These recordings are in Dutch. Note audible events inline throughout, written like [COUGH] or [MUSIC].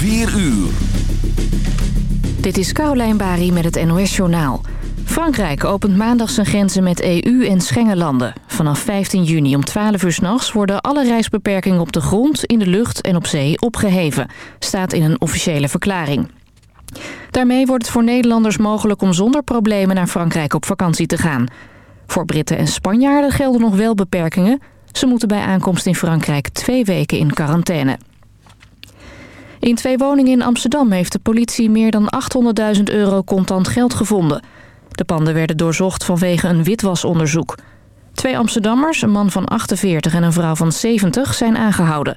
4 uur. Dit is Caroline Bari met het NOS Journaal. Frankrijk opent maandag zijn grenzen met EU- en Schengenlanden. Vanaf 15 juni om 12 uur s'nachts worden alle reisbeperkingen op de grond, in de lucht en op zee opgeheven. Staat in een officiële verklaring. Daarmee wordt het voor Nederlanders mogelijk om zonder problemen naar Frankrijk op vakantie te gaan. Voor Britten en Spanjaarden gelden nog wel beperkingen. Ze moeten bij aankomst in Frankrijk twee weken in quarantaine. In twee woningen in Amsterdam heeft de politie meer dan 800.000 euro contant geld gevonden. De panden werden doorzocht vanwege een witwasonderzoek. Twee Amsterdammers, een man van 48 en een vrouw van 70, zijn aangehouden.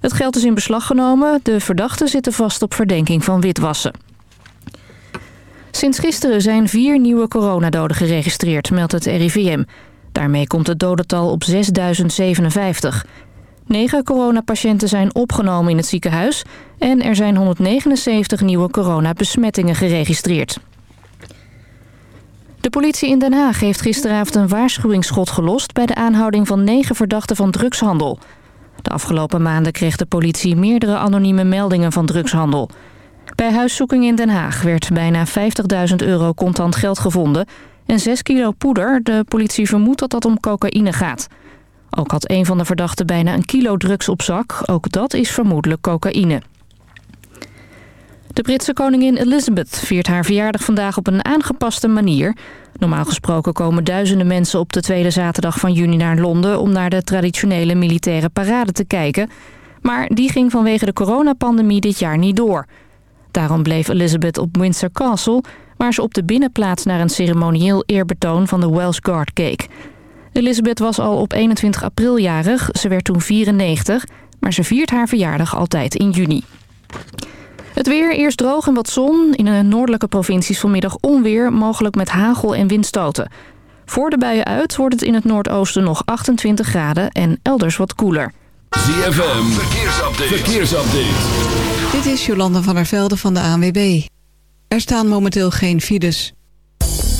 Het geld is in beslag genomen. De verdachten zitten vast op verdenking van witwassen. Sinds gisteren zijn vier nieuwe coronadoden geregistreerd, meldt het RIVM. Daarmee komt het dodental op 6057. Negen coronapatiënten zijn opgenomen in het ziekenhuis... en er zijn 179 nieuwe coronabesmettingen geregistreerd. De politie in Den Haag heeft gisteravond een waarschuwingsschot gelost... bij de aanhouding van negen verdachten van drugshandel. De afgelopen maanden kreeg de politie meerdere anonieme meldingen van drugshandel. Bij huiszoeking in Den Haag werd bijna 50.000 euro contant geld gevonden... en 6 kilo poeder. De politie vermoedt dat dat om cocaïne gaat... Ook had een van de verdachten bijna een kilo drugs op zak. Ook dat is vermoedelijk cocaïne. De Britse koningin Elizabeth viert haar verjaardag vandaag op een aangepaste manier. Normaal gesproken komen duizenden mensen op de tweede zaterdag van juni naar Londen... om naar de traditionele militaire parade te kijken. Maar die ging vanwege de coronapandemie dit jaar niet door. Daarom bleef Elizabeth op Windsor Castle... waar ze op de binnenplaats naar een ceremonieel eerbetoon van de Welsh Guard keek... Elizabeth was al op 21 april jarig. Ze werd toen 94, maar ze viert haar verjaardag altijd in juni. Het weer, eerst droog en wat zon. In de noordelijke provincies vanmiddag onweer, mogelijk met hagel en windstoten. Voor de buien uit wordt het in het noordoosten nog 28 graden en elders wat koeler. ZFM, verkeersupdate. verkeersupdate. Dit is Jolanda van der Velde van de ANWB. Er staan momenteel geen files.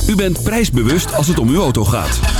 U bent prijsbewust als het om uw auto gaat.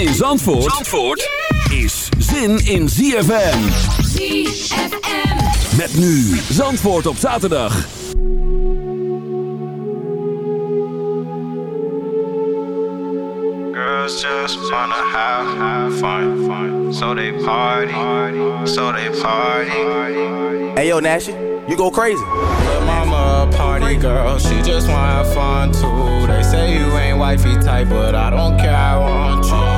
In Zandvoort, Zandvoort is zin in ZFM. ZFM. Met nu Zandvoort op zaterdag. Girls just wanna have, have fun, fun. So they party, so they party. Hey yo, Nash, you go crazy. Mama a party girl, she just wanna have fun too. They say you ain't wifey type, but I don't care, I want you.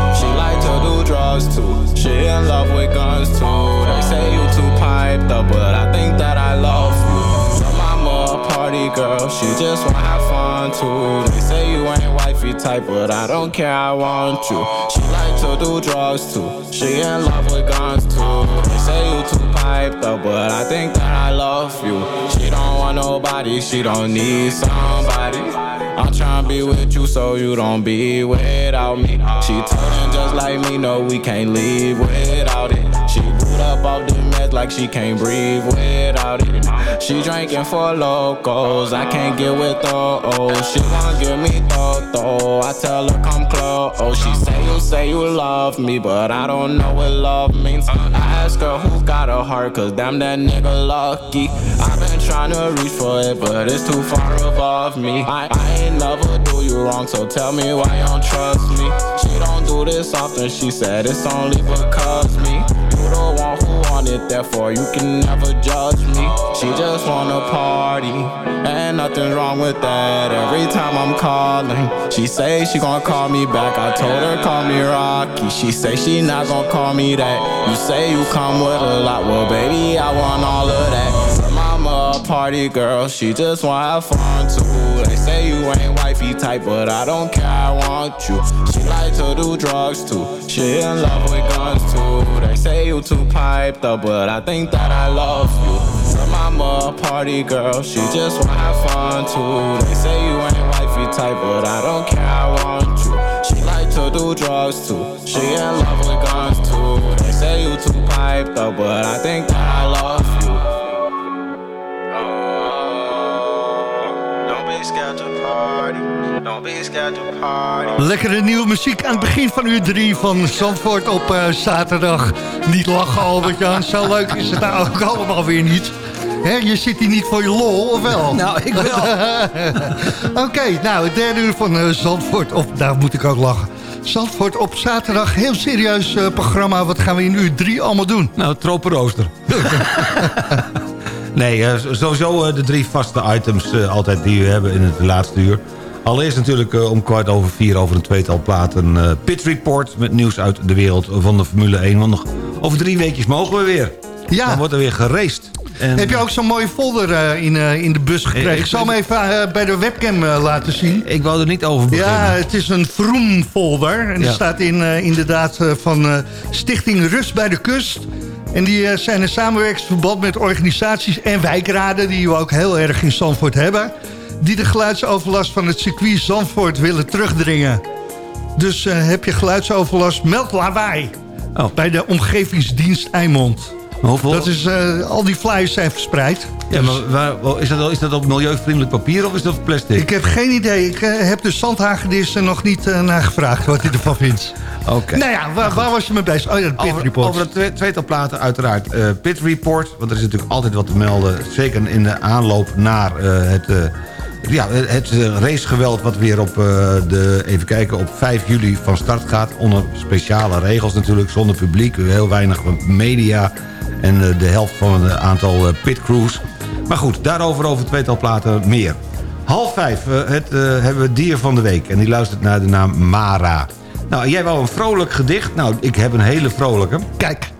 Drugs too. She in love with guns too. They say you too piped up, but I think that I love you. So mama a party girl, she just wanna have fun too. They say you ain't wifey type, but I don't care, I want you. She like to do drugs too. She in love with guns too. They say you too piped up, but I think that I love you. She don't want nobody, she don't need somebody. I'm tryna be with you so you don't be without me. She told him just like me, no, we can't leave without it. She up off the meds like she can't breathe without it. She drinking for locals, I can't get with those. She gon' give me though, I tell her come close. She say you say you love me, but I don't know what love means. I ask her who got a heart, cause damn that nigga lucky. I've been trying to reach for it, but it's too far above me. I, I ain't never do you wrong, so tell me why you don't trust me. She don't do this often, she said it's only because me. The one who want it, therefore you can never judge me. She just wanna party, and nothing's wrong with that. Every time I'm calling, she say she gon' call me back. I told her call me Rocky. She say she not gon' call me that. You say you come with a lot, well baby I want all of that. Her mama a party girl, she just wanna have fun too. They say you ain't wifey type, but I don't care, I want you. She like to do drugs too. She in love with guns too. They say you too piped up, but I think that I love you. Her mama a party girl, she just wanna have fun too. They say you ain't wifey type, but I don't care, I want you. She like to do drugs too. She in love with guns too. They say you too piped up, but I think that I love you. Lekkere nieuwe muziek aan het begin van uur 3 van Zandvoort op eh, zaterdag. Niet lachen, Albert-Jan. Zo leuk is het nou ook allemaal weer niet. Je zit hier niet voor je lol, of wel? [LAUGHS] Nou, ik wel. [LAUGHS] Oké, nou, het derde uur van eh, Zandvoort. Of, daar moet ik ook lachen. Zandvoort op zaterdag. Heel serieus eh, programma. Wat gaan we in uur 3 allemaal doen? Nou, tropenrooster. [LAUGHS] nee, eh, sowieso eh, de drie vaste items eh, altijd die we hebben in het laatste uur. Allereerst natuurlijk om kwart over vier over een tweetal platen... Pit Report met nieuws uit de wereld van de Formule 1. Want nog over drie weekjes mogen we weer. Ja. Dan wordt er weer geraced. En, Heb je ook zo'n mooie folder in, in de bus gekregen? Ik- Ik zal hem even bij de webcam laten zien. Ik wou er niet over beginnen. Ja, het is een Vroom folder. En die staat in, inderdaad van Stichting Rust bij de Kust. En die eh, zijn een samenwerkingsverband met organisaties en wijkraden... die we ook heel erg in Zandvoort hebben... die de geluidsoverlast van het circuit Zandvoort willen terugdringen. Dus eh, heb je geluidsoverlast, meld lawaai. Oh. Bij de omgevingsdienst Eimond. Hoeveel? Dat is, eh, al die flyers zijn verspreid. ja, Dus- maar waar, is, dat, is dat op milieuvriendelijk papier of is dat op plastic? Ik heb geen idee. Ik eh, heb de zandhagedis er nog niet uh, naar gevraagd wat hij ervan vindt. [LAUGHS] Oké. Nou ja, waar, waar, was je mee bezig? Oh ja, de Pit Over, Report. over het twee, tweetal platen uiteraard. Pit Report, want er is natuurlijk altijd wat te melden. Zeker in de aanloop naar het, ja, het racegeweld... wat weer op, de, even kijken, op 5 juli van start gaat. Onder speciale regels natuurlijk, zonder publiek. Heel weinig media en eh, de helft van een aantal eh, pitcrews. Maar goed, daarover over tweetal platen meer. Half vijf eh, het, hebben we dier van de week. En die luistert naar de naam Mara. Nou, jij wou een vrolijk gedicht. Nou, ik heb een hele vrolijke. Kijk.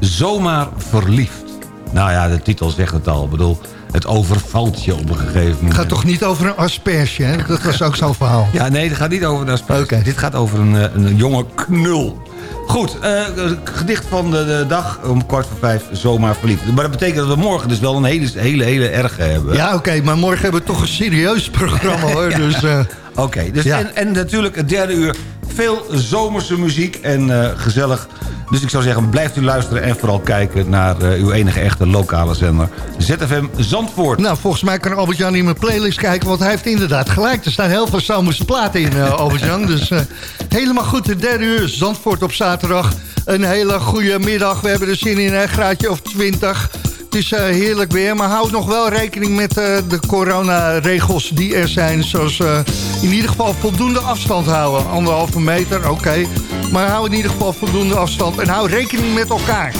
Zomaar verliefd. Nou ja, de titel zegt het al. Ik bedoel, het overvalt je op een gegeven moment. Het gaat toch niet over een asperge, hè? Dat was ook zo'n verhaal. Ja, nee, het gaat niet over een asperge. Dit gaat over een, een jonge knul. Goed, eh, gedicht van de, de dag om kwart voor vijf, zomaar verliefd. Maar dat betekent dat we morgen dus wel een hele, hele, hele erge hebben. Ja, oké, maar morgen hebben we toch een serieus programma, [LAUGHS] hoor. Dus, eh, Oké, dus Ja. en, en natuurlijk het derde uur veel zomerse muziek en eh, gezellig. Dus ik zou zeggen, blijft u luisteren en vooral kijken naar eh, uw enige echte lokale zender. ZFM Zandvoort. nou, volgens mij kan Albert-Jan in mijn playlist kijken... want hij heeft inderdaad gelijk. Er staan heel veel zomerse platen in, eh, Albert-Jan. [LAUGHS] Dus helemaal goed, de derde uur, Zandvoort op zaterdag. Een hele goede middag. We hebben er zin in, een graadje of 20. Het is eh, heerlijk weer, maar houd nog wel rekening met eh, de coronaregels die er zijn. Zoals eh, in ieder geval voldoende afstand houden. Anderhalve meter, oké. Maar hou in ieder geval voldoende afstand en hou rekening met elkaar.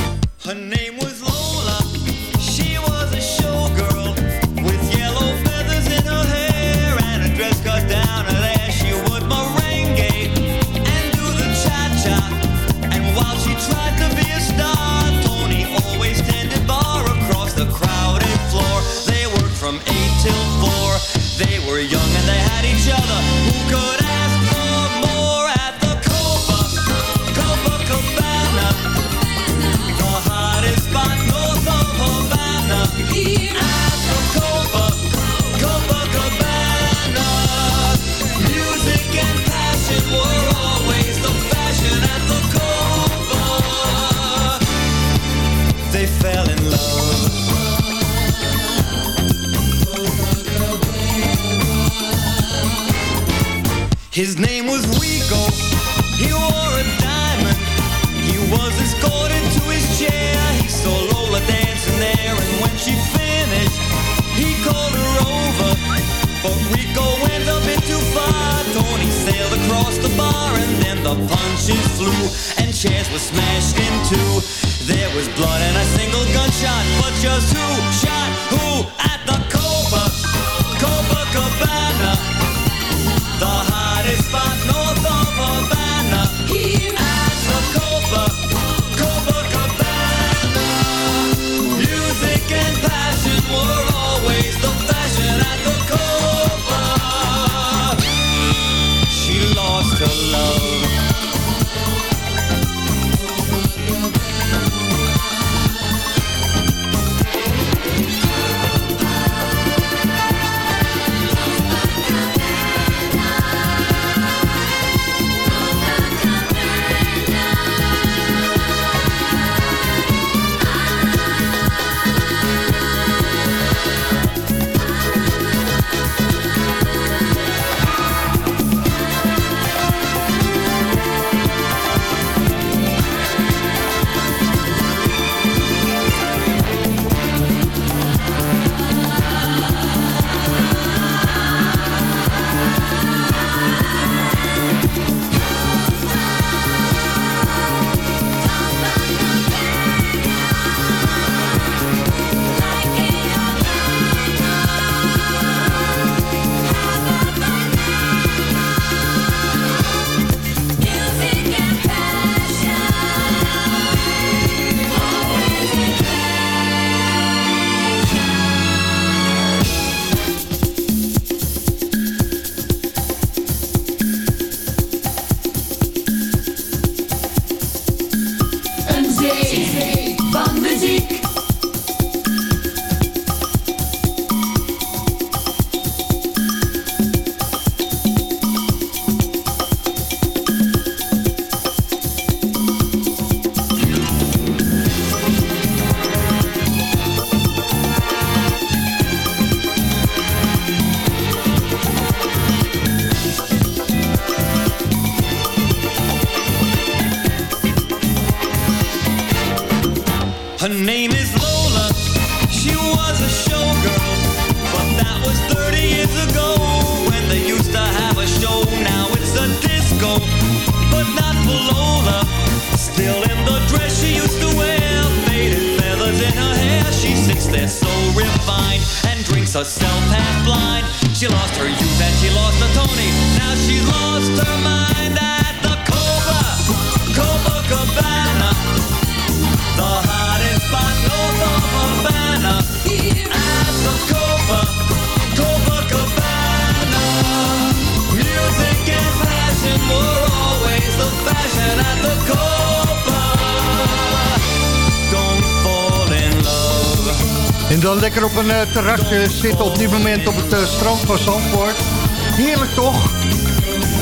Dan lekker op een eh, terrasje zitten op dit moment op het eh, strand van Zandvoort. Heerlijk toch?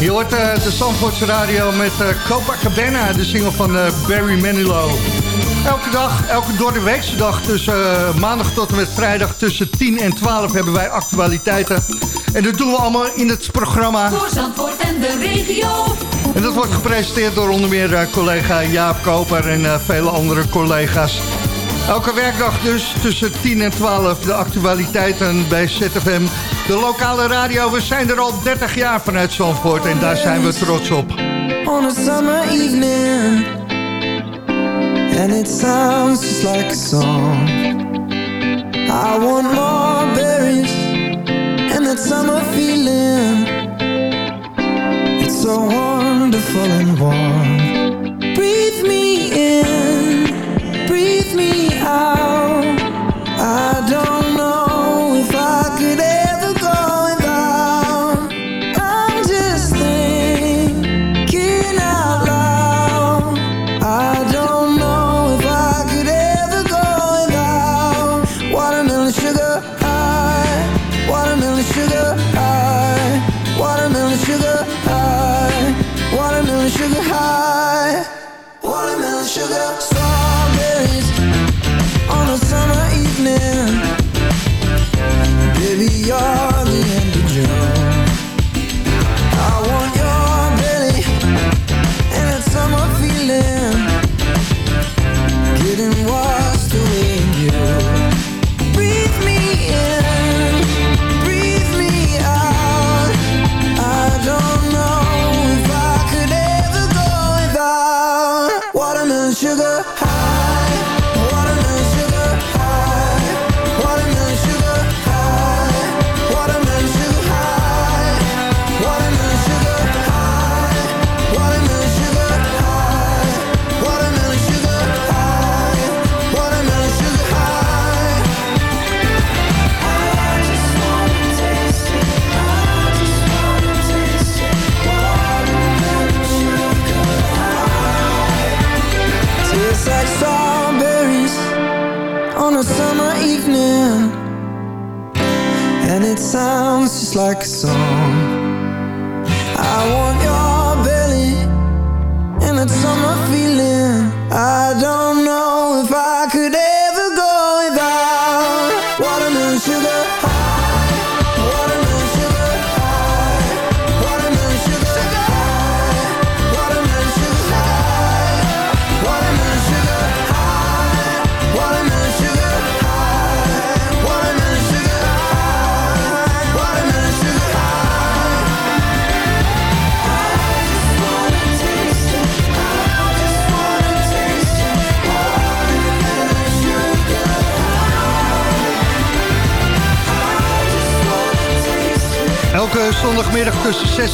Je hoort eh, de Zandvoortse radio met Copacabana, de single van Barry Manilow. Elke dag, elke doordeweekse dag, tussen maandag tot en met vrijdag tussen 10 en 12 hebben wij actualiteiten. En dat doen we allemaal in het programma. Voor Zandvoort en de regio. En dat wordt gepresenteerd door onder meer collega Jaap Koper en vele andere collega's. Elke werkdag dus tussen 10 en 12 de actualiteiten bij ZFM. De lokale radio, we zijn er al 30 jaar vanuit Zandvoort en daar zijn we trots op. on a summer evening And it sounds just like a song I want more berries And that summer feeling It's so wonderful and warm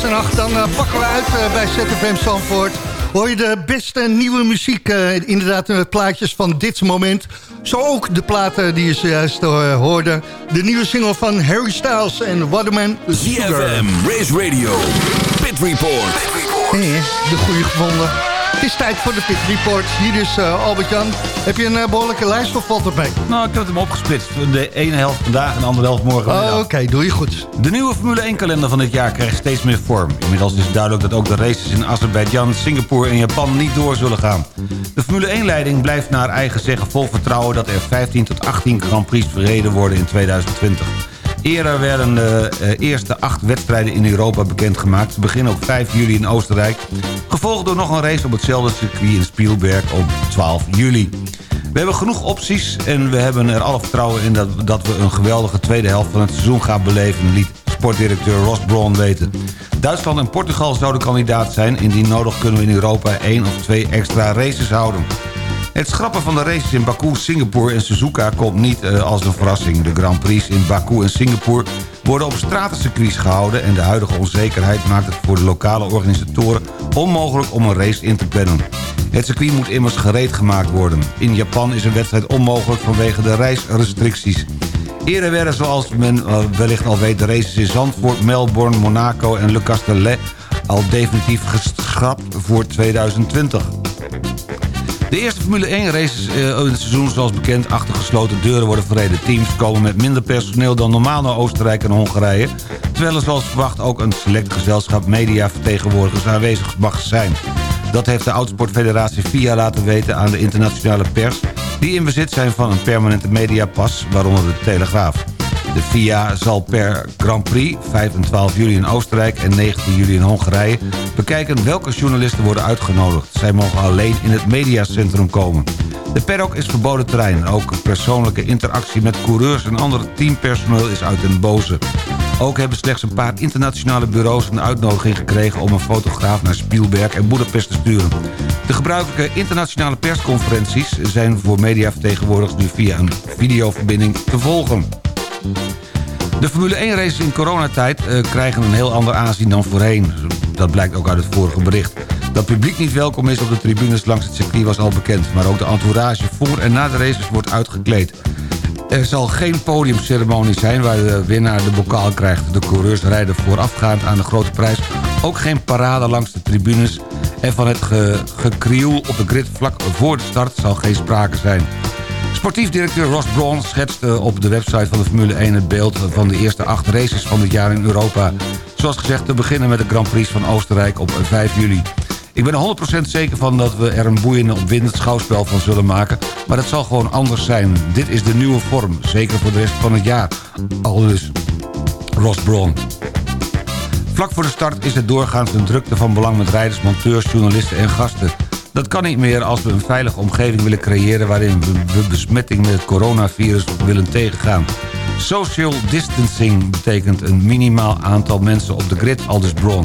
tussen 6 en 8, dan eh, pakken we uit eh, bij ZFM Zandvoort. Hoor je de beste nieuwe muziek, eh, inderdaad eh, plaatjes van dit moment. Zo ook de platen die je zojuist hoorde. De nieuwe single van Harry Styles en Waterman Sugar. ZFM, Race Radio, Pit Report. Eh, de goede gevonden. Het is tijd voor de Pit Report. Hier is eh, Albert-Jan. Heb je een eh, behoorlijke lijst of valt mee? Nou, ik heb hem opgesplitst. De ene helft vandaag en de andere helft morgen. Oh, Oké, doe je goed. De nieuwe Formule 1-kalender van dit jaar krijgt steeds meer vorm. Inmiddels is duidelijk dat ook de races in Azerbeidzjan, Singapore en Japan niet door zullen gaan. De Formule 1-leiding blijft naar eigen zeggen vol vertrouwen... dat er 15 tot 18 Grand Prix verreden worden in 2020. Eerder werden de eh, eerste acht wedstrijden in Europa bekendgemaakt. Ze beginnen op 5 juli in Oostenrijk. Gevolgd door nog een race op hetzelfde circuit in Spielberg op 12 juli. We hebben genoeg opties en we hebben er alle vertrouwen in... dat, we een geweldige tweede helft van het seizoen gaan beleven... liet sportdirecteur Ross Brawn weten. Duitsland en Portugal zouden kandidaat zijn. Indien nodig kunnen we in Europa één of twee extra races houden. Het schrappen van de races in Baku, Singapore en Suzuka komt niet eh, als een verrassing. De Grand Prix in Baku en Singapore worden op stratencircuits gehouden... en de huidige onzekerheid maakt het voor de lokale organisatoren onmogelijk om een race in te plannen. Het circuit moet immers gereed gemaakt worden. In Japan is een wedstrijd onmogelijk vanwege de reisrestricties. Eerder werden, zoals men eh, wellicht al weet, de races in Zandvoort, Melbourne, Monaco en Le Castellet al definitief geschrapt voor 2020. De eerste Formule 1 races eh, in het seizoen zoals bekend achter gesloten deuren worden verreden. Teams komen met minder personeel dan normaal naar Oostenrijk en Hongarije. Terwijl er zoals verwacht ook een select gezelschap mediavertegenwoordigers aanwezig mag zijn. Dat heeft de Autosportfederatie FIA laten weten aan de internationale pers... die in bezit zijn van een permanente mediapas, waaronder de Telegraaf. De FIA zal per Grand Prix, 5 en 12 juli in Oostenrijk en 19 juli in Hongarije... bekijken welke journalisten worden uitgenodigd. Zij mogen alleen in het mediacentrum komen. De paddock is verboden terrein. Ook persoonlijke interactie met coureurs en andere teampersoneel is uit den boze. Ook hebben slechts een paar internationale bureaus een uitnodiging gekregen... om een fotograaf naar Spielberg en Budapest te sturen. De gebruikelijke internationale persconferenties zijn voor mediavertegenwoordigers nu via een videoverbinding te volgen. De Formule 1 races in coronatijd uh, krijgen een heel ander aanzien dan voorheen. Dat blijkt ook uit het vorige bericht. Dat publiek niet welkom is op de tribunes langs het circuit was al bekend. Maar ook de entourage voor en na de races wordt uitgekleed. Er zal geen podiumceremonie zijn waar de winnaar de bokaal krijgt. De coureurs rijden voorafgaand aan de grote prijs. Ook geen parade langs de tribunes. En van het ge op de grid vlak voor de start zal geen sprake zijn. Sportief directeur Ross Brawn schetst eh, op de website van de Formule 1 het beeld van de eerste acht races van dit jaar in Europa. Zoals gezegd te beginnen met de Grand Prix van Oostenrijk op 5 juli. Ik ben er 100% zeker van dat we er een boeiende opwindend schouwspel van zullen maken. Maar dat zal gewoon anders zijn. Dit is de nieuwe vorm, zeker voor de rest van het jaar. Al dus Ross Brawn. Vlak voor de start is het doorgaans een drukte van belang met rijders, monteurs, journalisten en gasten. Dat kan niet meer als we een veilige omgeving willen creëren... waarin we besmetting met het coronavirus willen tegengaan. Social distancing betekent een minimaal aantal mensen op de grid, aldus Braun.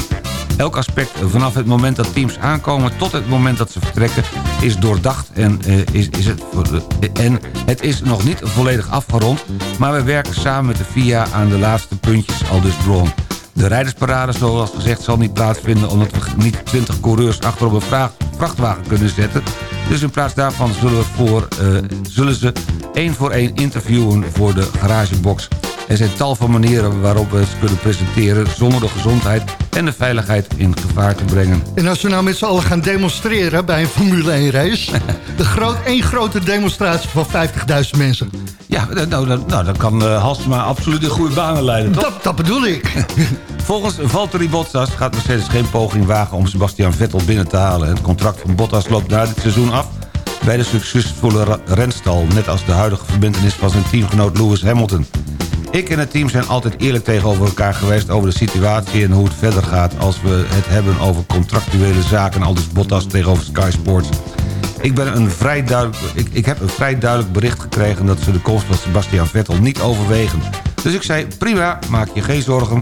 Elk aspect vanaf het moment dat teams aankomen tot het moment dat ze vertrekken is doordacht en, uh, is, is het, uh, en het is nog niet volledig afgerond, maar we werken samen met de FIA aan de laatste puntjes, aldus Braun. De rijdersparade, zoals gezegd, zal niet plaatsvinden... omdat we niet 20 coureurs achter op een vraag, vrachtwagen kunnen zetten. Dus in plaats daarvan zullen, we voor, uh, zullen ze één voor één interviewen voor de garagebox. Er zijn tal van manieren waarop we het kunnen presenteren... zonder de gezondheid en de veiligheid in gevaar te brengen. En als we nou met z'n allen gaan demonstreren bij een Formule 1 race... [LAUGHS] de groot, één grote demonstratie van 50.000 mensen. Ja, nou, nou, nou dan kan uh, Halsema absoluut in goede banen leiden, toch? Dat, dat bedoel ik. [LAUGHS] Volgens Valtteri Bottas gaat Mercedes geen poging wagen om Sebastian Vettel binnen te halen. Het contract van Bottas loopt na dit seizoen af bij de succesvolle renstal... net als de huidige verbindenis van zijn teamgenoot Lewis Hamilton. Ik en het team zijn altijd eerlijk tegenover elkaar geweest... over de situatie en hoe het verder gaat... als we het hebben over contractuele zaken... al dus Bottas tegenover Sky Sports. Ik, ben een vrij duidelijk, ik, ik heb een vrij duidelijk bericht gekregen... dat ze de komst van Sebastian Vettel niet overwegen. Dus ik zei, prima, maak je geen zorgen.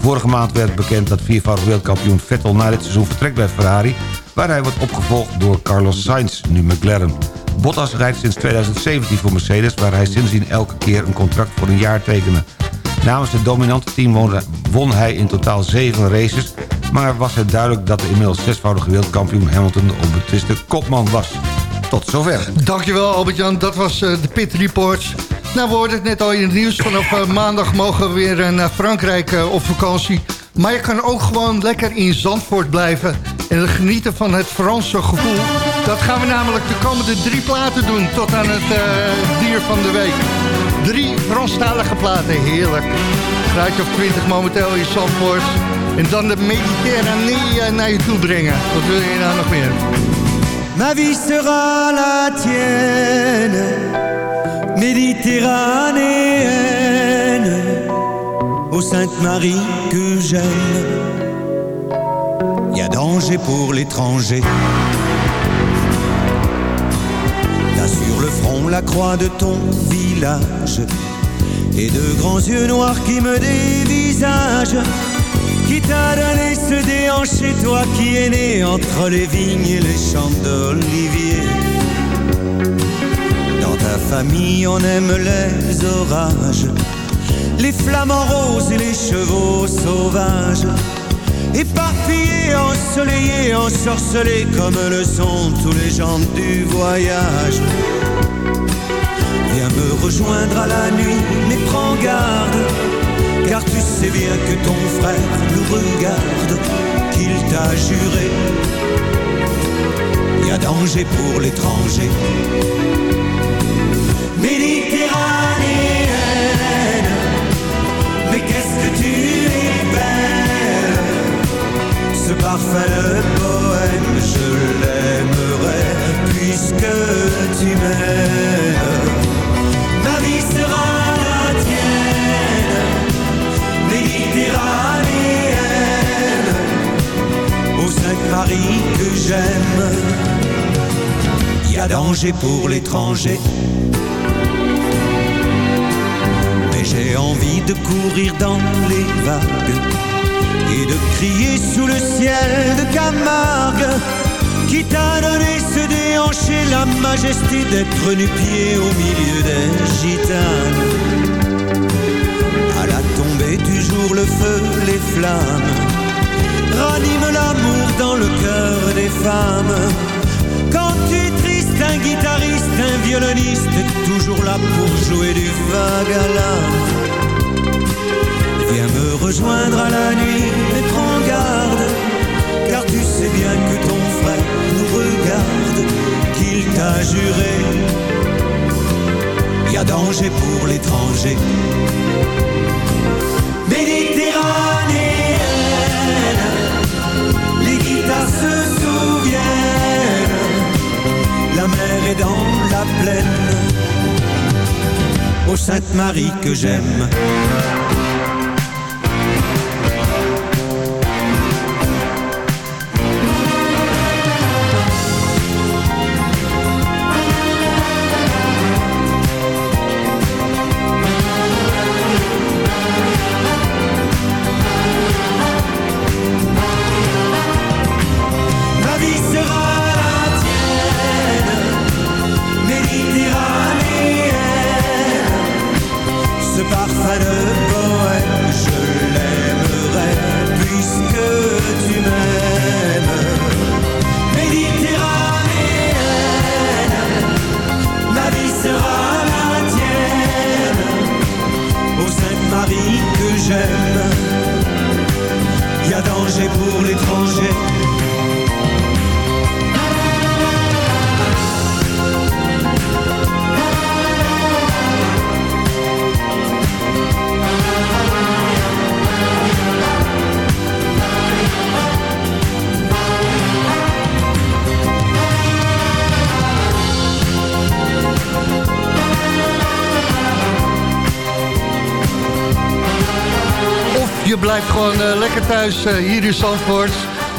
Vorige maand werd bekend dat viervoudig wereldkampioen Vettel... na dit seizoen vertrekt bij Ferrari... waar hij wordt opgevolgd door Carlos Sainz, nu McLaren. Bottas rijdt sinds 2017 voor Mercedes... waar hij sindsdien elke keer een contract voor een jaar tekende. Namens het dominante team won, hij in totaal zeven races... maar was het duidelijk dat de inmiddels zesvoudige wereldkampioen Hamilton... de onbetwiste kopman was. Tot zover. Dankjewel Albert-Jan, dat was uh, de Pit Reports. Nou, we hoorden het net al in het nieuws. Vanaf uh, maandag mogen we weer uh, naar Frankrijk op vakantie. Maar je kan ook gewoon lekker in Zandvoort blijven... en genieten van het Franse gevoel. Dat gaan we namelijk de komende drie platen doen... tot aan het dier van de week. Drie Franstalige platen, heerlijk. Graadje of 20 momenteel in Zandvoort. En dan de Mediterranee naar je toe brengen. Wat wil je nou nog meer? Ma vie sera la tienne, méditerranéenne, ô Sainte Marie que j'aime. Y a danger pour l'étranger. Là sur le front la croix de ton village, et de grands yeux noirs qui me dévisagent. Qui t'a donné ce déhanché, toi qui es né entre les vignes et les champs d'olivier Dans ta famille on aime les orages Les flamants roses et les chevaux sauvages Éparpillés, ensoleillés, ensorcelés Comme le sont tous les gens du voyage Viens me rejoindre à la nuit, mais prends garde car tu sais bien que ton frère nous regarde, qu'il t'a juré. Y a danger pour l'étranger. Tu es belle. Ce parfait poème, je l'aimerai puisque tu m'aimes. Ma vie sera la tienne méditerranéenne, ô Sainte Marie que j'aime. Y a danger pour l'étranger. J'ai envie de courir dans les vagues et de crier sous le ciel de Camargue. Qui t'a donné ce déhanché, la majesté d'être nu-pied au milieu des gitanes à la tombée du jour, le feu, les flammes raniment l'amour dans le cœur des femmes. Quand tu es triste, un guitariste, un violoniste toujours là pour jouer du vague à l'âme. Viens me rejoindre à la nuit, mais prends garde, car tu sais bien que ton frère nous regarde, qu'il t'a juré. Y a danger pour l'étranger. Méditerranéenne, les guitares se souviennent, la mer est dans la plaine, ô Sainte Marie que j'aime. je blijft gewoon eh, lekker thuis eh, hier in Zandvoort.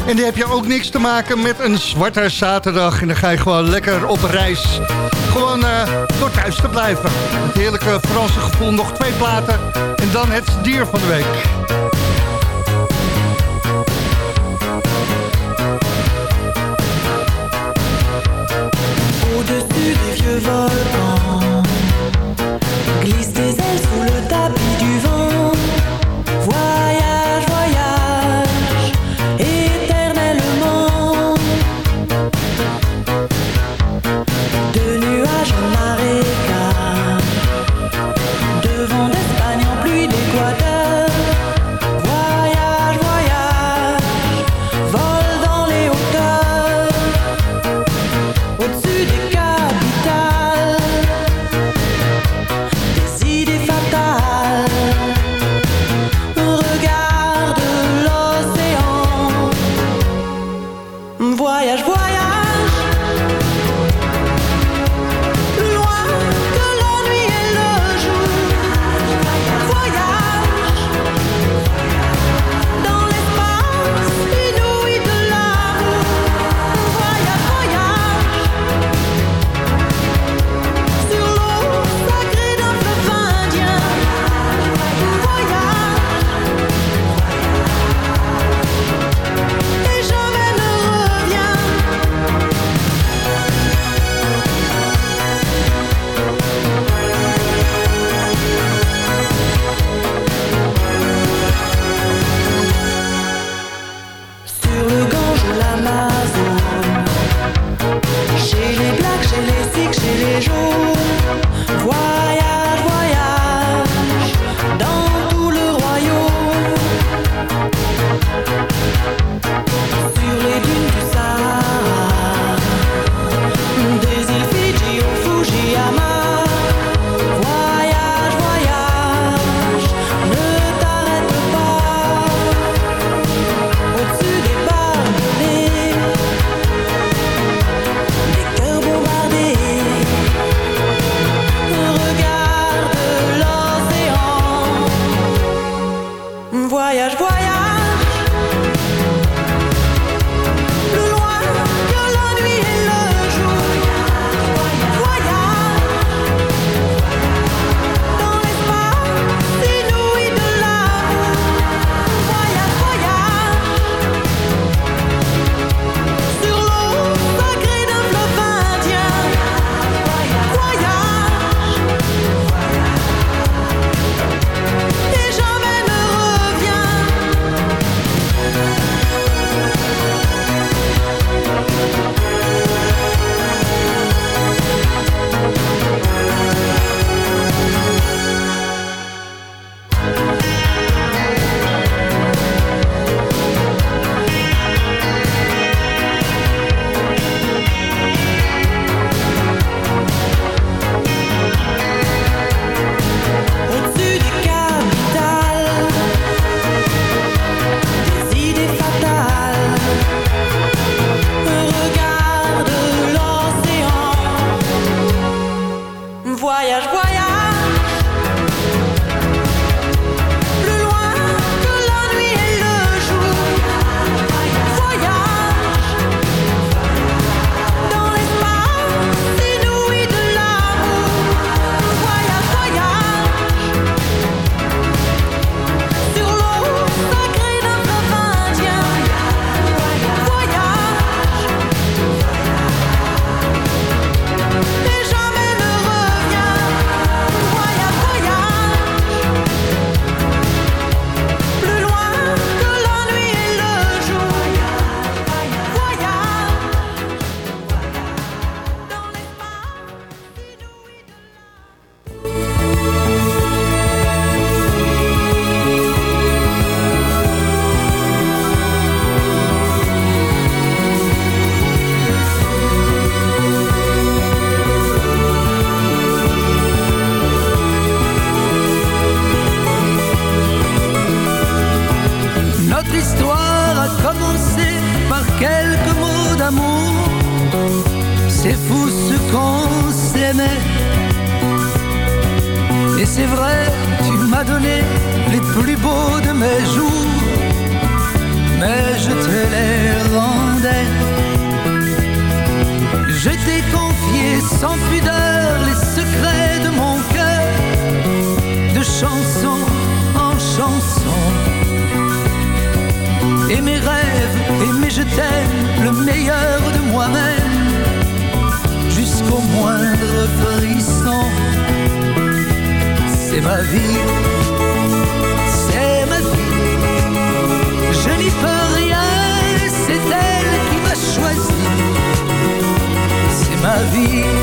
En die heb je ook niks te maken met een zwarte zaterdag. En dan ga je gewoon lekker op reis. Gewoon eh, door thuis te blijven. Het heerlijke Franse gevoel. Nog twee platen. En dan het dier van de week. Vie,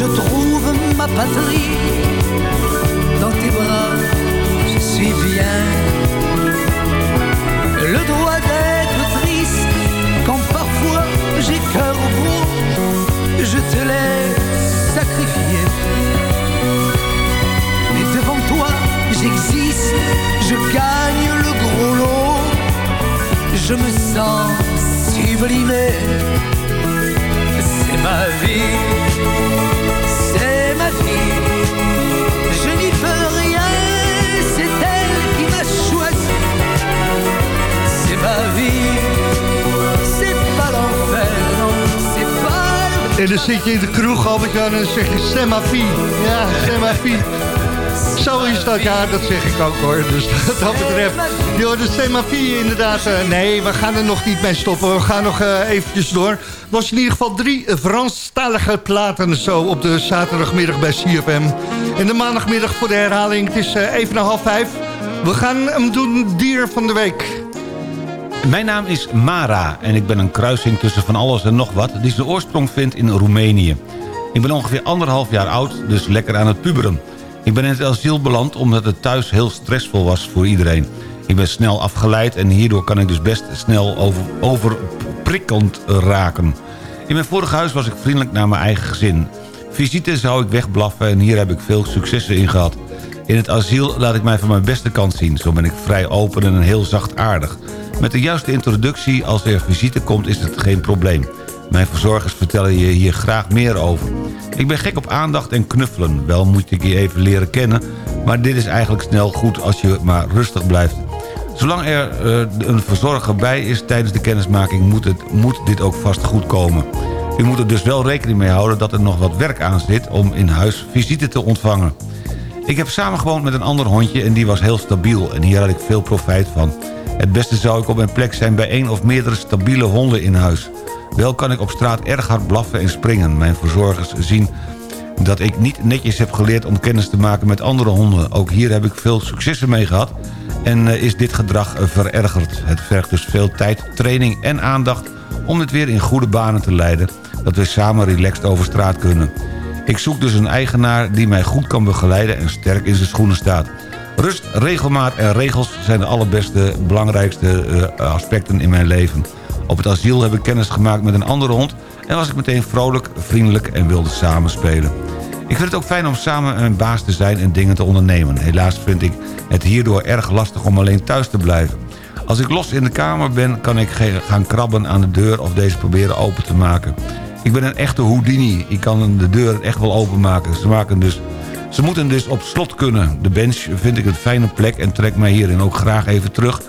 Je trouve ma patrie. Dans tes bras, je suis bien. Le droit d'être triste quand parfois j'ai cœur gros, je te l'ai sacrifié. Mais devant toi, j'existe, je gagne le gros lot. Je me sens sublimé. C'est ma vie, c'est ma vie. Je n'y peux rien, c'est elle qui m'a choisi. C'est ma vie, c'est pas l'enfer, non, c'est pas En dan zit je in de kroeg, Albert-Jan, en zeg je Semafi. Ja, Semafi. Zo is dat, ja, dat zeg ik ook hoor. Dus wat dat betreft, joh, de Semafi inderdaad. eh, nee, we gaan er nog niet mee stoppen. We gaan nog eh, eventjes door. Was in ieder geval drie Franstalige platen zo op de zaterdagmiddag bij CFM. En de maandagmiddag voor de herhaling, het is eh, even na half vijf. We gaan hem doen, dier van de week. Mijn naam is Mara en ik ben een kruising tussen van alles en nog wat... die zijn oorsprong vindt in Roemenië. Ik ben ongeveer anderhalf jaar oud, dus lekker aan het puberen. Ik ben in het asiel beland omdat het thuis heel stressvol was voor iedereen. Ik ben snel afgeleid en hierdoor kan ik dus best snel over, overprikkeld raken. In mijn vorige huis was ik vriendelijk naar mijn eigen gezin. Visite zou ik wegblaffen en hier heb ik veel successen in gehad. In het asiel laat ik mij van mijn beste kant zien. Zo ben ik vrij open en heel zachtaardig. Met de juiste introductie als er visite komt is het geen probleem. Mijn verzorgers vertellen je hier graag meer over. Ik ben gek op aandacht en knuffelen. Wel moet ik je even leren kennen... maar dit is eigenlijk snel goed als je maar rustig blijft. Zolang er eh, een verzorger bij is tijdens de kennismaking... Moet, het, moet dit ook vast goed komen. U moet er dus wel rekening mee houden dat er nog wat werk aan zit... om in huis visite te ontvangen. Ik heb samengewoond met een ander hondje en die was heel stabiel... en hier had ik veel profijt van. Het beste zou ik op mijn plek zijn bij één of meerdere stabiele honden in huis. Wel kan ik op straat erg hard blaffen en springen. Mijn verzorgers zien dat ik niet netjes heb geleerd om kennis te maken met andere honden. Ook hier heb ik veel successen mee gehad en eh, is dit gedrag eh, verergerd. Het vergt dus veel tijd, training en aandacht om het weer in goede banen te leiden. dat we samen relaxed over straat kunnen. Ik zoek dus een eigenaar die mij goed kan begeleiden en sterk in zijn schoenen staat. Rust, regelmaat en regels zijn de allerbeste, belangrijkste eh, aspecten in mijn leven. Op het asiel heb ik kennis gemaakt met een andere hond... en was ik meteen vrolijk, vriendelijk en wilde samen spelen. Ik vind het ook fijn om samen mijn baas te zijn en dingen te ondernemen. Helaas vind ik het hierdoor erg lastig om alleen thuis te blijven. Als ik los in de kamer ben, kan ik gaan krabben aan de deur... of deze proberen open te maken. Ik ben een echte Houdini. Ik kan de deur echt wel openmaken. Ze, maken dus, ze moeten dus op slot kunnen. De bench vind ik een fijne plek en trek mij hierin ook graag even terug.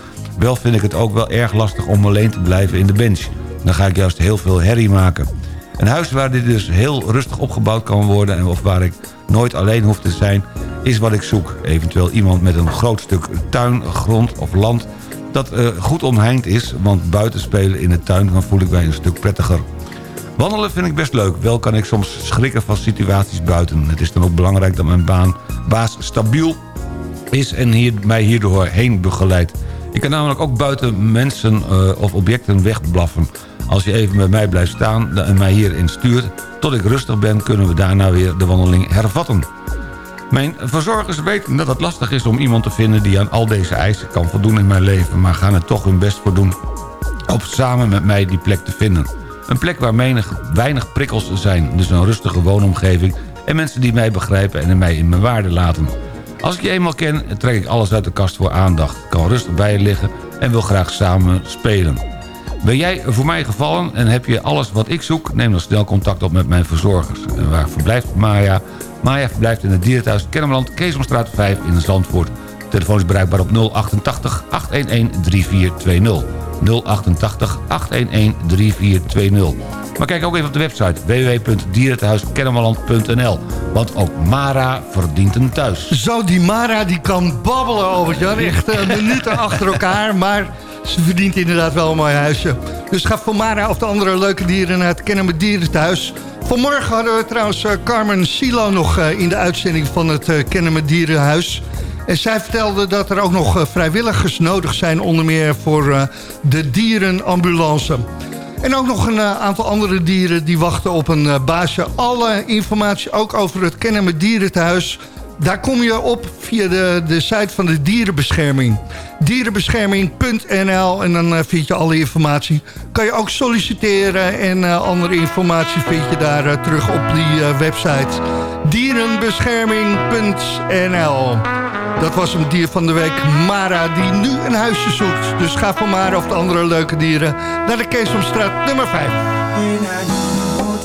Wel vind ik het ook wel erg lastig om alleen te blijven in de bench. Dan ga ik juist heel veel herrie maken. Een huis waar dit dus heel rustig opgebouwd kan worden... en of waar ik nooit alleen hoef te zijn, is wat ik zoek. Eventueel iemand met een groot stuk tuin, grond of land... dat eh, goed omheind is, want buiten spelen in de tuin... dan voel ik mij een stuk prettiger. Wandelen vind ik best leuk. Wel kan ik soms schrikken van situaties buiten. Het is dan ook belangrijk dat mijn baan, baas stabiel is... en hier, mij hierdoor heen begeleidt. Ik kan namelijk ook buiten mensen eh, of objecten wegblaffen. Als je even met mij blijft staan en mij hierin stuurt... tot ik rustig ben, kunnen we daarna weer de wandeling hervatten. Mijn verzorgers weten dat het lastig is om iemand te vinden... die aan al deze eisen kan voldoen in mijn leven... maar gaan er toch hun best voor doen om samen met mij die plek te vinden. Een plek waar menig, weinig prikkels zijn, dus een rustige woonomgeving... en mensen die mij begrijpen en mij in mijn waarde laten. Als ik je eenmaal ken, trek ik alles uit de kast voor aandacht. Kan rustig bij je liggen en wil graag samen spelen. Ben jij voor mij gevallen en heb je alles wat ik zoek... neem dan snel contact op met mijn verzorgers. En waar verblijft Maya? Maya verblijft in het dierenthuis Kennemerland... Keesomstraat 5 in Zandvoort. Telefoon is bereikbaar op 088 811 3420. 088 811 3420. Maar kijk ook even op de website www.dierenthuiskennemerland.nl. Want ook Mara verdient een thuis. Zo, die Mara die kan babbelen over Jan. Echt eh, minuten [LAUGHS] achter elkaar, maar ze verdient inderdaad wel een mooi huisje. Dus ga voor Mara of de andere leuke dieren naar het Kennen met Dieren thuis. Vanmorgen hadden we trouwens eh, Carmen Silo nog eh, in de uitzending van het Kennen met Dierenhuis. En zij vertelde dat er ook nog eh, vrijwilligers nodig zijn, onder meer voor eh, de dierenambulance. En ook nog een eh, aantal andere dieren die wachten op een baasje. Alle informatie ook over het Kennen met Dierenthuis... daar kom je op via de, de site van de dierenbescherming. Dierenbescherming.nl en dan vind je alle informatie. Kan je ook solliciteren en andere informatie vind je daar terug op die website. Dierenbescherming.nl Dat was een dier van de week, Mara, die nu een huisje zoekt. Dus ga voor Mara of de andere leuke dieren naar de Keesomstraat nummer 5.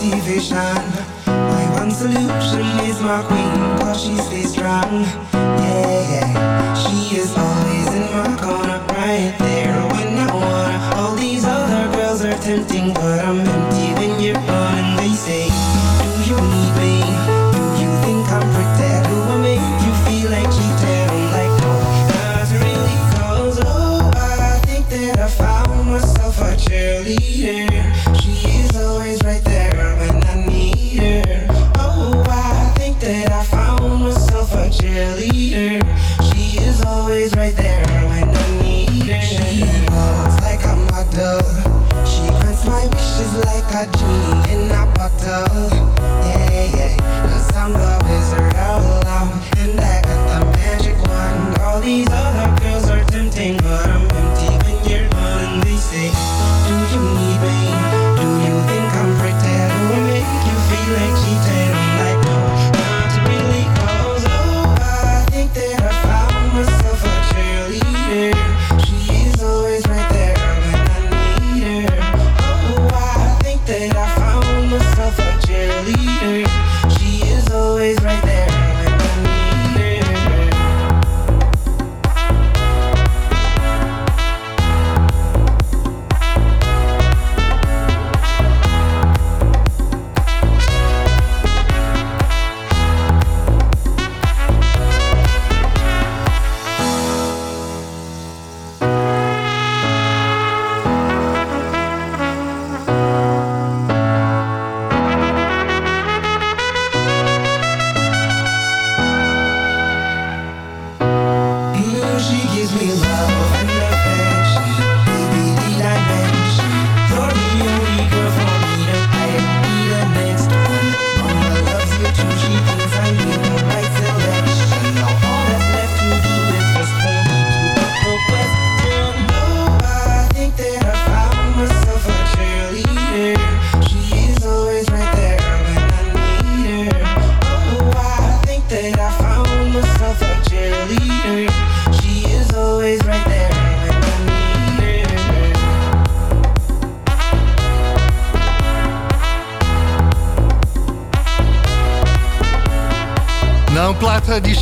motivation. My solution is my queen, cause she stays strong. Yeah. She is always in my corner, right there when I wanna. All these other girls are tempting, but I'm empty when you're gone. And they say,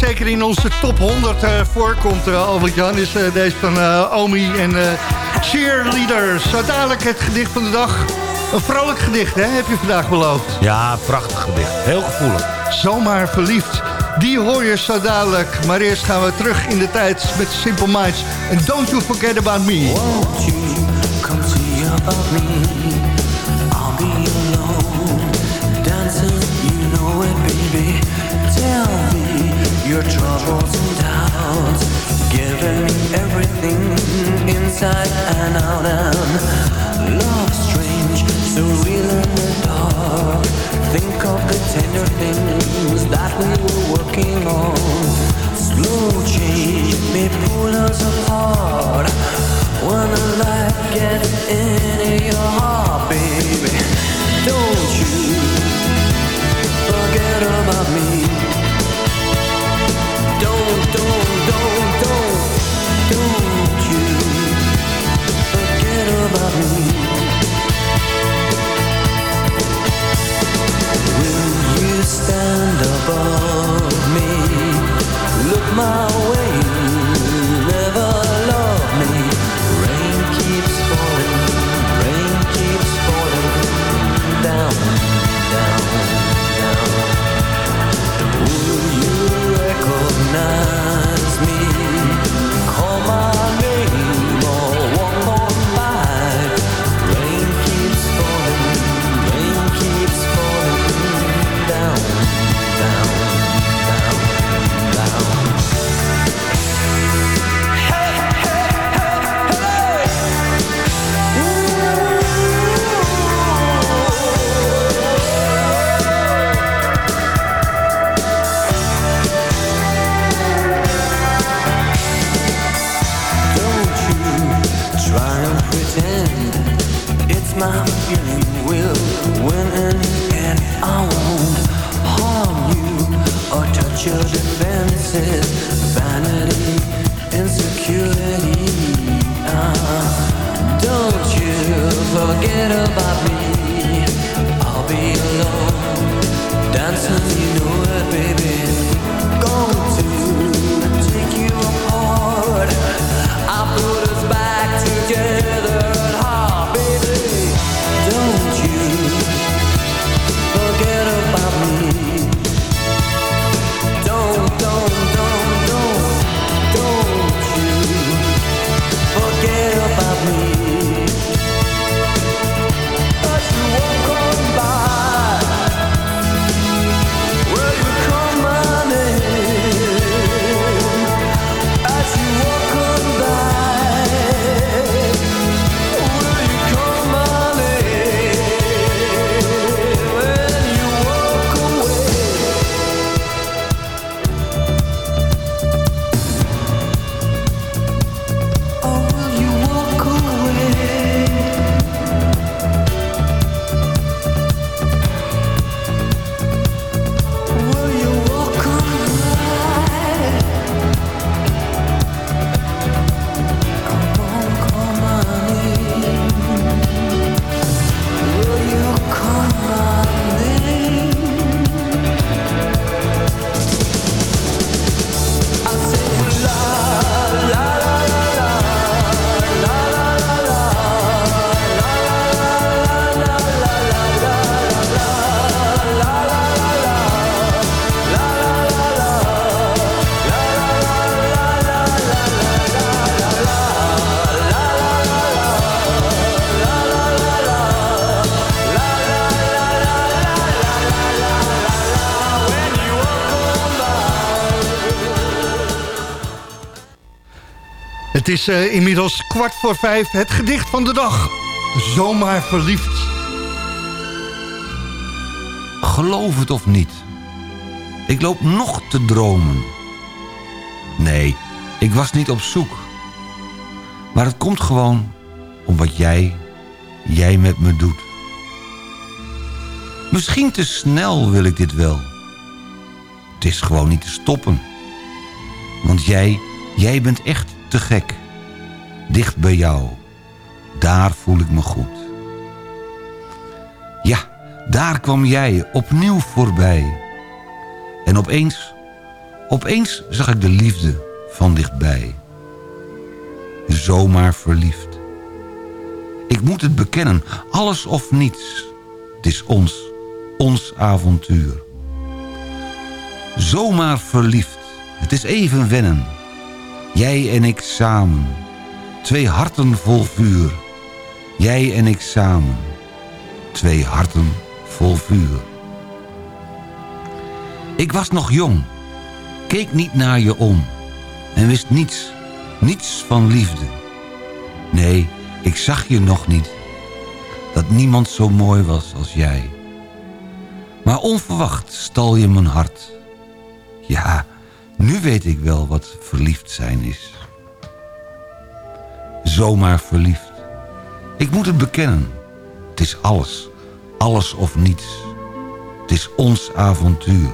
zeker in onze top 100 eh, voorkomt, uh, Albert-Jan, is eh, deze van eh, Omi en eh, Cheerleaders. Zo dadelijk het gedicht van de dag. Een vrolijk gedicht, hè, heb je vandaag beloofd. Ja, prachtig gedicht. Heel gevoelig. Zomaar verliefd. Die hoor je zo dadelijk. Maar eerst gaan we terug in de tijd met Simple Minds. En don't you forget about me. Your troubles and doubts. Giving everything inside and out. And love strange, so real in the dark. Think of the tender things that we were working on. Slow change may pull us apart. When the light gets into your heart, baby, don't you forget about me. Stand above me? Look my way, your defenses, vanity, insecurity. Ah, don't you forget about is eh, inmiddels kwart voor vijf. Het gedicht van de dag. Zomaar verliefd. Geloof het of niet. Ik loop nog te dromen. Nee, ik was niet op zoek. Maar het komt gewoon om wat jij, jij met me doet. Misschien te snel wil ik dit wel. Het is gewoon niet te stoppen. Want jij, jij bent echt te gek. Dicht bij jou. Daar voel ik me goed. Ja, daar kwam jij opnieuw voorbij. En opeens Opeens zag ik de liefde van dichtbij. Zomaar verliefd. Ik moet het bekennen, alles of niets. Het is ons, ons avontuur. Zomaar verliefd, het is even wennen. Jij en ik samen, twee harten vol vuur. Jij en ik samen, twee harten vol vuur. Ik was nog jong, keek niet naar je om... en wist niets, niets van liefde. Nee, ik zag je nog niet. Dat niemand zo mooi was als jij. Maar onverwacht stal je mijn hart. Ja, nu weet ik wel wat verliefd zijn is. Zomaar verliefd. Ik moet het bekennen. Het is alles. Alles of niets. Het is ons avontuur.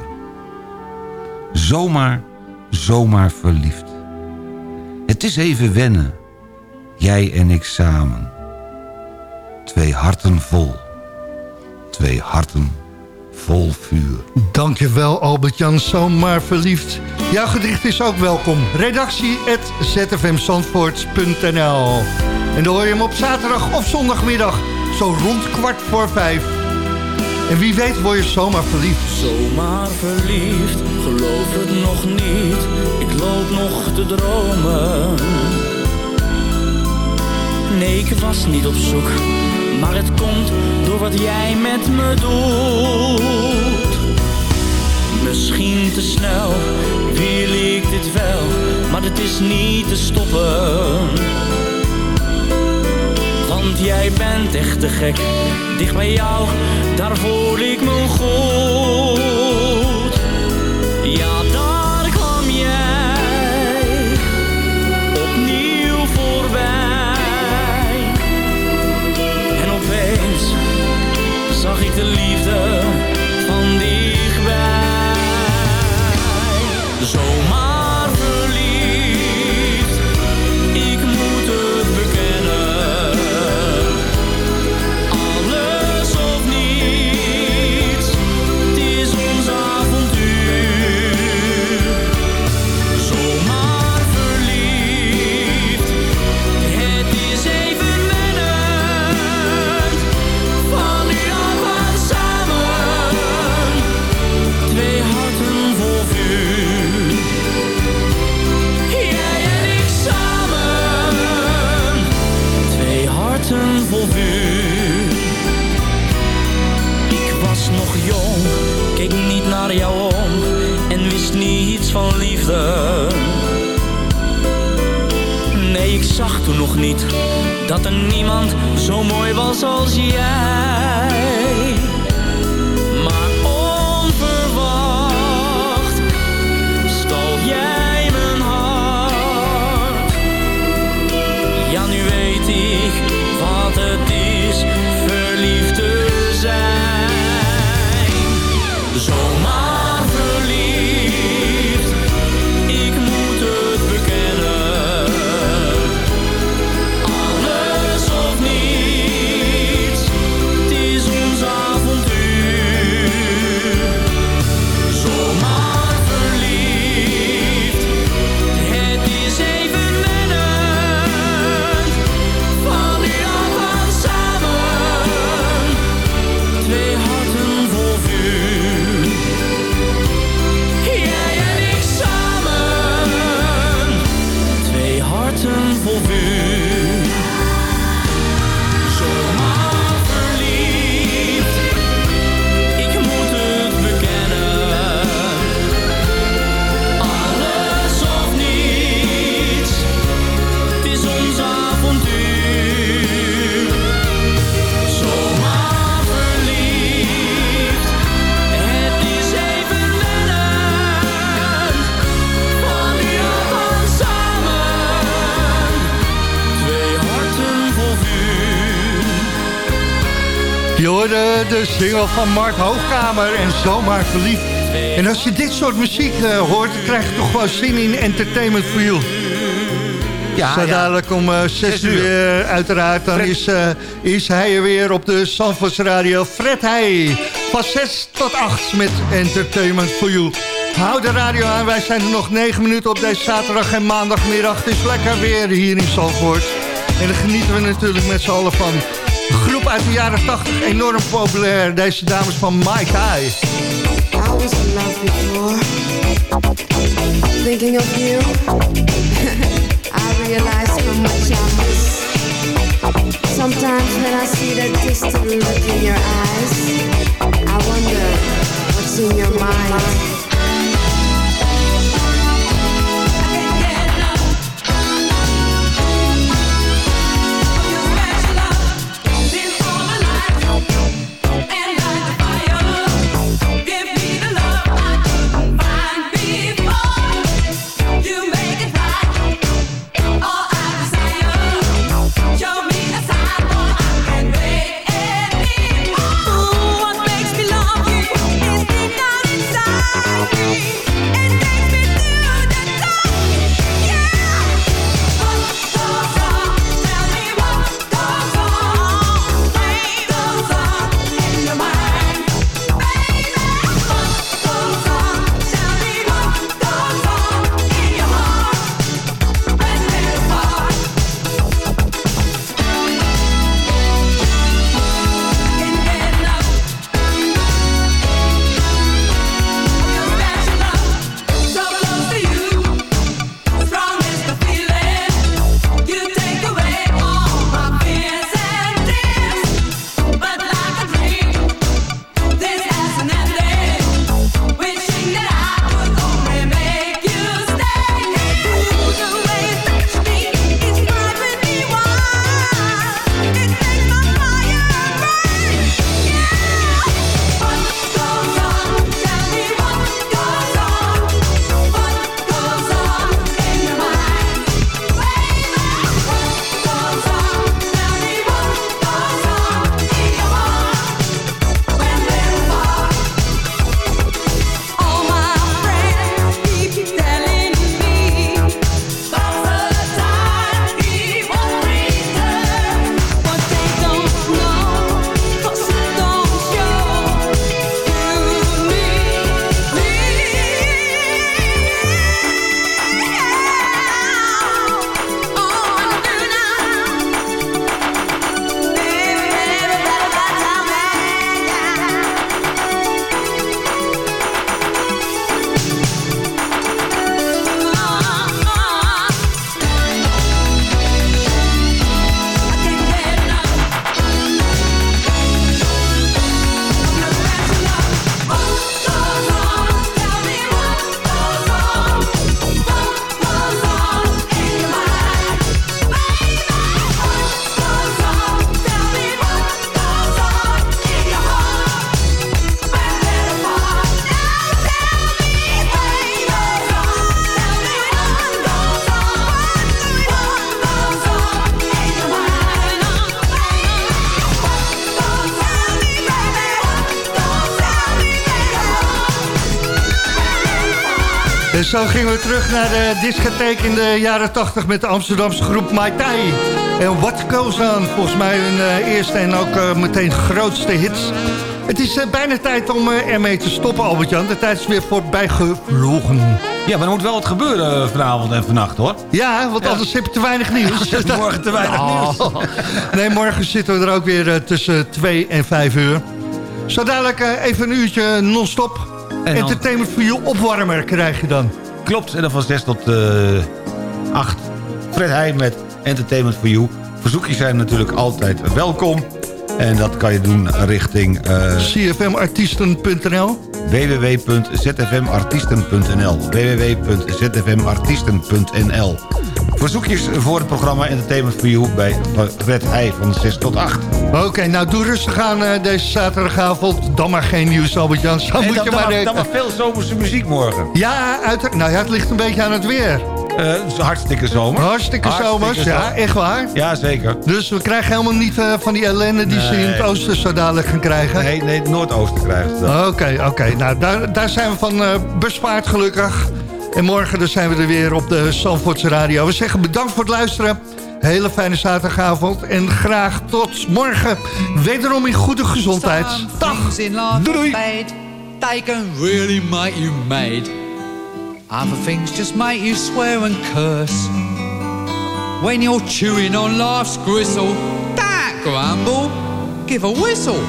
Zomaar, zomaar verliefd. Het is even wennen. Jij en ik samen. Twee harten vol. Twee harten vol vuur. Dankjewel Albert-Jan, zomaar verliefd. Jouw gedicht is ook welkom. Redactie at zfmzandvoort.nl En dan hoor je hem op zaterdag of zondagmiddag, zo rond kwart voor vijf. En wie weet word je zomaar verliefd. Zomaar verliefd, geloof het nog niet. Ik loop nog te dromen. Nee, ik was niet op zoek, maar het komt door wat jij met me doet. Misschien te snel, wil ik dit wel, maar het is niet te stoppen. Want jij bent echt te gek, dicht bij jou, daar voel ik me goed. De single van Mark Hoogkamer en zomaar verliefd. En als je dit soort muziek eh, hoort, dan krijg je toch wel zin in Entertainment for You. Ja, Zo ja. dadelijk om eh 6 Zes uur uur. eh, uiteraard. Dan Fred. is, is hij er weer op de Sanfors Radio. Fred Heij. Van 6 tot 8 met Entertainment for You. Hou de radio aan, wij zijn er nog 9 minuten op deze zaterdag en maandagmiddag. Het is lekker weer hier in Zandvoort. En daar genieten we natuurlijk met z'n allen van. Groep uit de jaren 80, enorm populair. Deze dames van Mike High. Was in love before. Thinking of you, [LAUGHS] I realize how much I miss. Sometimes when I see that distant look in your eyes, I wonder what's in your mind. Zo gingen we terug naar de discotheek in de jaren 80 met de Amsterdamse groep Mai Tai. En What Goes On, volgens mij hun eh, eerste en ook eh, meteen grootste hits. Het is eh, bijna tijd om ermee te stoppen, Albert-Jan. De tijd is weer voorbij gevlogen. Ja, maar er moet wel wat gebeuren vanavond en vannacht, hoor. Ja, want anders heb je te weinig nieuws. [LAUGHS] Morgen te weinig [LAUGHS] nieuws. Oh. Nee, morgen zitten we er ook weer tussen 2 en 5 uur. Zo dadelijk even een uurtje non-stop. En dan- Entertainment voor je opwarmer krijg je dan. Klopt, en dan van 6 tot eh 8. Fred Heij met Entertainment for You. Verzoekjes zijn natuurlijk altijd welkom. En dat kan je doen richting eh, CFMartiesten.nl www.zfmartiesten.nl www.zfmartiesten.nl Verzoekjes voor het programma Entertainment for You bij Fred Heij van 6 tot 8. Oké, nou doe rustig aan eh, deze zaterdagavond. Dan maar geen nieuws, Albert-Jan. Zo Nee, moet dan, je dan, maar denken. dan maar veel zomerse muziek morgen. Ja, uit, nou ja, het ligt een beetje aan het weer. Eh, is hartstikke zomer. Hartstikke zomers, ja, zomer. echt waar. Ja, zeker. Dus we krijgen helemaal niet eh, van die ellende die ze in het oosten zo dadelijk gaan krijgen. Nee, nee, het Noordoosten krijgen ze dat. Oké, oké. Nou, daar, daar zijn we van eh, bespaard gelukkig. En morgen dan zijn we er weer op de Zandvoortse Radio. We zeggen bedankt voor het luisteren. Hele fijne zaterdagavond. En graag tot morgen. Wederom in goede gezondheid. Dag. Doei doei. They can really make you mad. Other things just make you swear and curse. When you're chewing on life's gristle, don't grumble, give a whistle.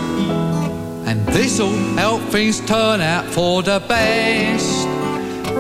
And this'll help things turn out for the best.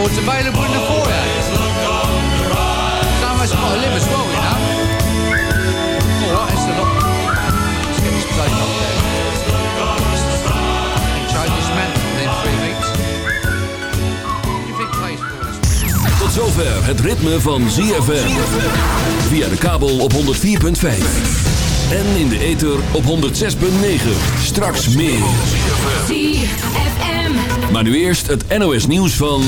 Record's available in the foyer. Some of us got to live as well, you know. All right, it's a lot. Let's get this place up there. And change this man within three weeks. For this? Tot zover het ritme van ZFM. Via de kabel op 104.5. En in de ether op 106.9. Straks meer. ZFM. Maar nu eerst het NOS nieuws van...